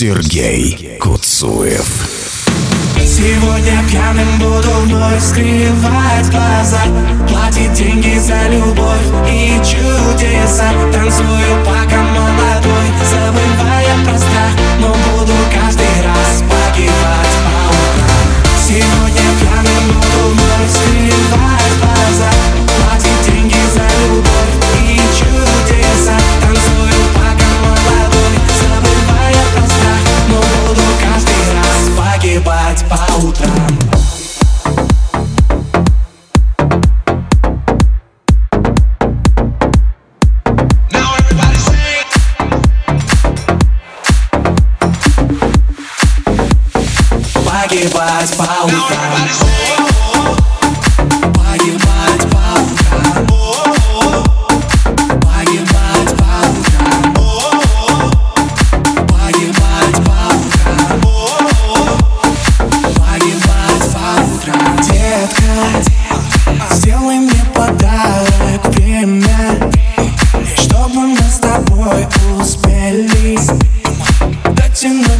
Сергей Куцуев. Сегодня пьяным буду вновь скрывать глаза Платить деньги за любовь и чудеса Танцую пока молодой, погибать по утрам Now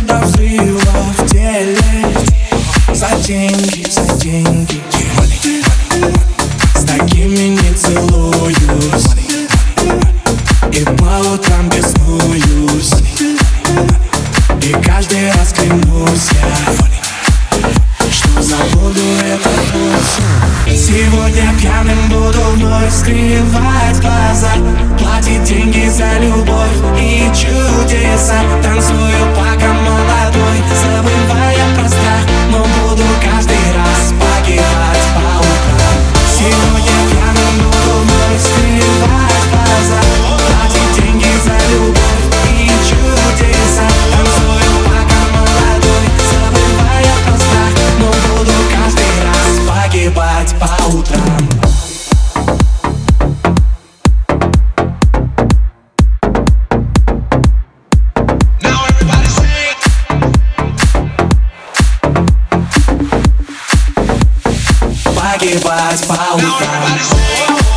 до взрыва в теле. За деньги, за деньги. С такими не целуюсь. И по утрам беснуюсь. И каждый раз клянусь я Что забуду этот путь Сегодня пьяным буду вновь скрывать глаза. Платить погибать по утрам. Погибать по утрам.